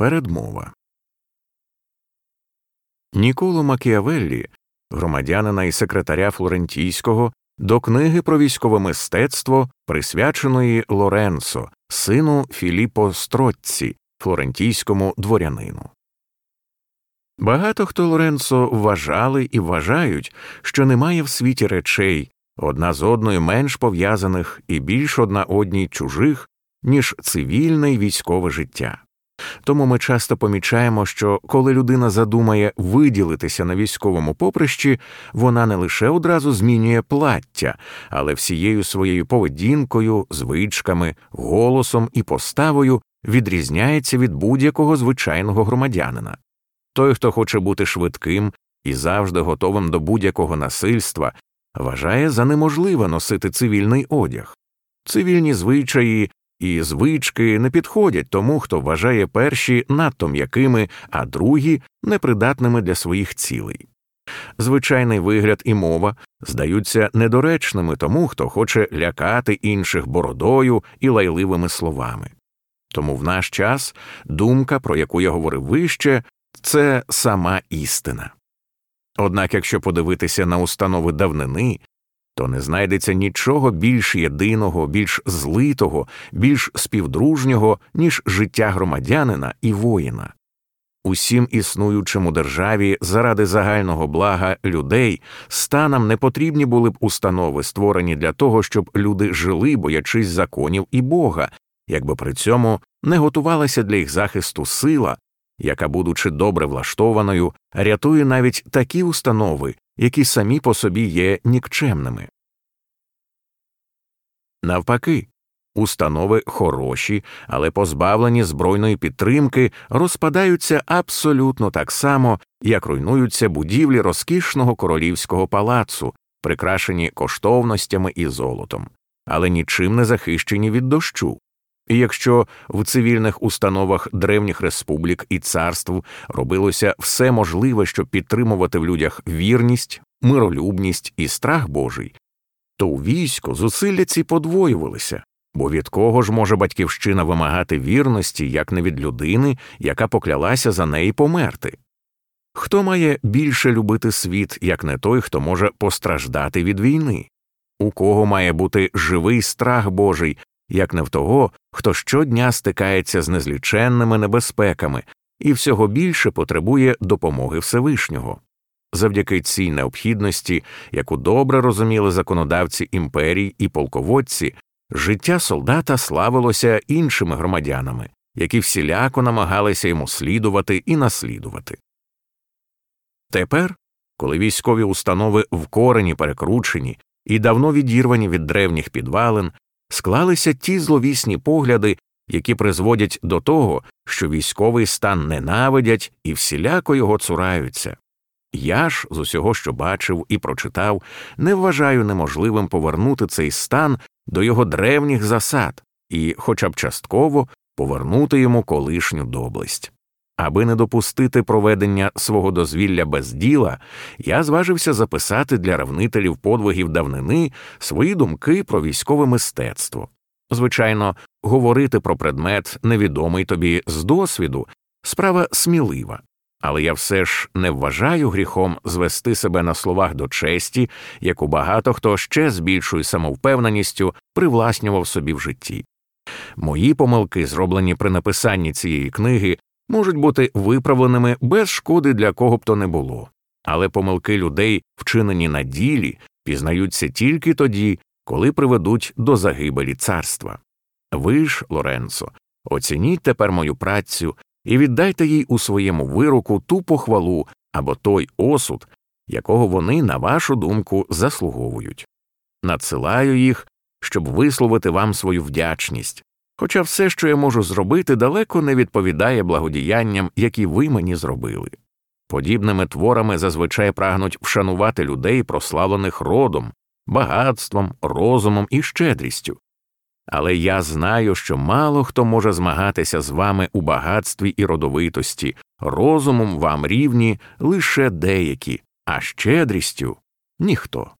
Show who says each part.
Speaker 1: Передмова Ніколо Макіавеллі, громадянина і секретаря Флорентійського, до книги про військове мистецтво, присвяченої Лоренцо, сину Філіппо Стротці, флорентійському дворянину. Багато хто Лоренцо вважали і вважають, що немає в світі речей, одна з одною менш пов'язаних і більш одна одній чужих, ніж цивільне й військове життя. Тому ми часто помічаємо, що коли людина задумає виділитися на військовому поприщі, вона не лише одразу змінює плаття, але всією своєю поведінкою, звичками, голосом і поставою відрізняється від будь-якого звичайного громадянина. Той, хто хоче бути швидким і завжди готовим до будь-якого насильства, вважає за неможливе носити цивільний одяг. Цивільні звичаї і звички не підходять тому, хто вважає перші надто м'якими, а другі непридатними для своїх цілей. Звичайний вигляд і мова здаються недоречними тому, хто хоче лякати інших бородою і лайливими словами. Тому в наш час думка, про яку я говорив вище, це сама істина. Однак, якщо подивитися на установи давнини, то не знайдеться нічого більш єдиного, більш злитого, більш співдружнього, ніж життя громадянина і воїна. Усім існуючим у державі заради загального блага людей станам не потрібні були б установи, створені для того, щоб люди жили, боячись законів і Бога, якби при цьому не готувалася для їх захисту сила, яка, будучи добре влаштованою, рятує навіть такі установи, які самі по собі є нікчемними. Навпаки, установи хороші, але позбавлені збройної підтримки розпадаються абсолютно так само, як руйнуються будівлі розкішного королівського палацу, прикрашені коштовностями і золотом, але нічим не захищені від дощу. Якщо в цивільних установах древніх республік і царств робилося все можливе, щоб підтримувати в людях вірність, миролюбність і страх Божий, то у війську зусилля ці подвоювалися, бо від кого ж може батьківщина вимагати вірності, як не від людини, яка поклялася за неї померти? Хто має більше любити світ, як не той, хто може постраждати від війни? У кого має бути живий страх Божий, як не в того, хто щодня стикається з незліченними небезпеками і всього більше потребує допомоги Всевишнього. Завдяки цій необхідності, яку добре розуміли законодавці імперій і полководці, життя солдата славилося іншими громадянами, які всіляко намагалися йому слідувати і наслідувати. Тепер, коли військові установи в корені перекручені і давно відірвані від древніх підвалин, склалися ті зловісні погляди, які призводять до того, що військовий стан ненавидять і всіляко його цураються. Я ж з усього, що бачив і прочитав, не вважаю неможливим повернути цей стан до його древніх засад і, хоча б частково, повернути йому колишню доблесть. Аби не допустити проведення свого дозвілля без діла, я зважився записати для равнителів подвигів давнини свої думки про військове мистецтво. Звичайно, говорити про предмет, невідомий тобі з досвіду, справа смілива, але я все ж не вважаю гріхом звести себе на словах до честі, яку багато хто ще з більшою самовпевненістю привласнював собі в житті. Мої помилки, зроблені при написанні цієї книги, можуть бути виправленими без шкоди для кого б то не було, але помилки людей, вчинені на ділі, пізнаються тільки тоді, коли приведуть до загибелі царства. Ви ж, Лоренцо, оцініть тепер мою працю і віддайте їй у своєму вироку ту похвалу або той осуд, якого вони, на вашу думку, заслуговують. Надсилаю їх, щоб висловити вам свою вдячність, хоча все, що я можу зробити, далеко не відповідає благодіянням, які ви мені зробили. Подібними творами зазвичай прагнуть вшанувати людей, прославлених родом, багатством, розумом і щедрістю. Але я знаю, що мало хто може змагатися з вами у багатстві і родовитості, розумом вам рівні лише деякі, а щедрістю ніхто.